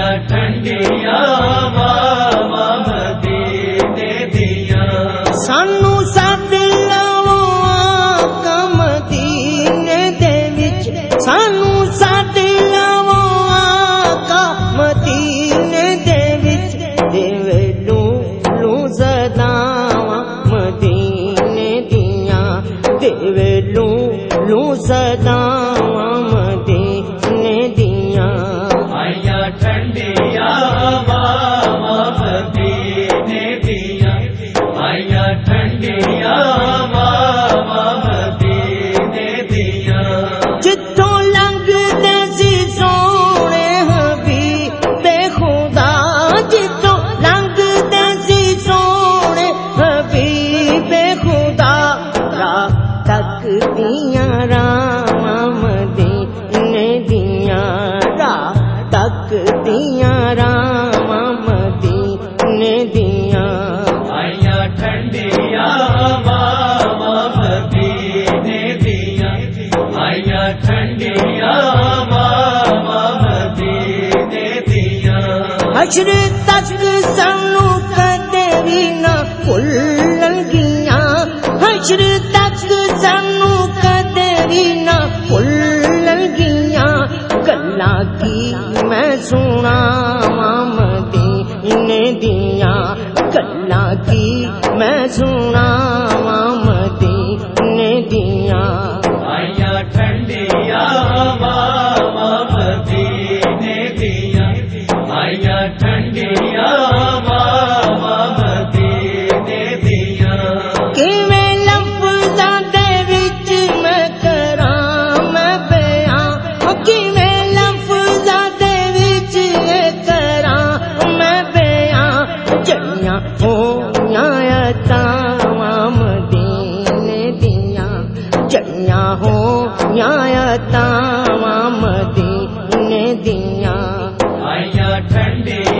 آیا ٹھنڈیا بابا مدینے دیا۔ سانو سد لو آقا مدینے دے وچ۔ سانو سد لو آقا دے وچ۔ لو لو زداواں مدینے دیاں لو لو زداواں تک دیاں رام مدینے دیاں راہ تک دیاں رام مدینے دیاں آیا ٹھنڈیا دیا آیا ٹھنڈیا بابا مدینے دیا حشر تک سانو کدے بھی نہ بھولن گیاں حشر تک گلاں کی میں سنا نے دیا کلا کی میں سنا بتاواں مدینے دیاں۔ آیا ٹھنڈی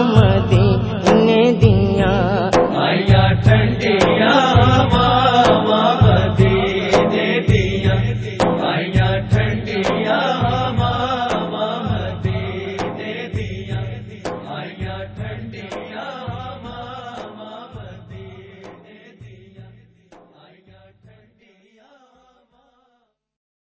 gente.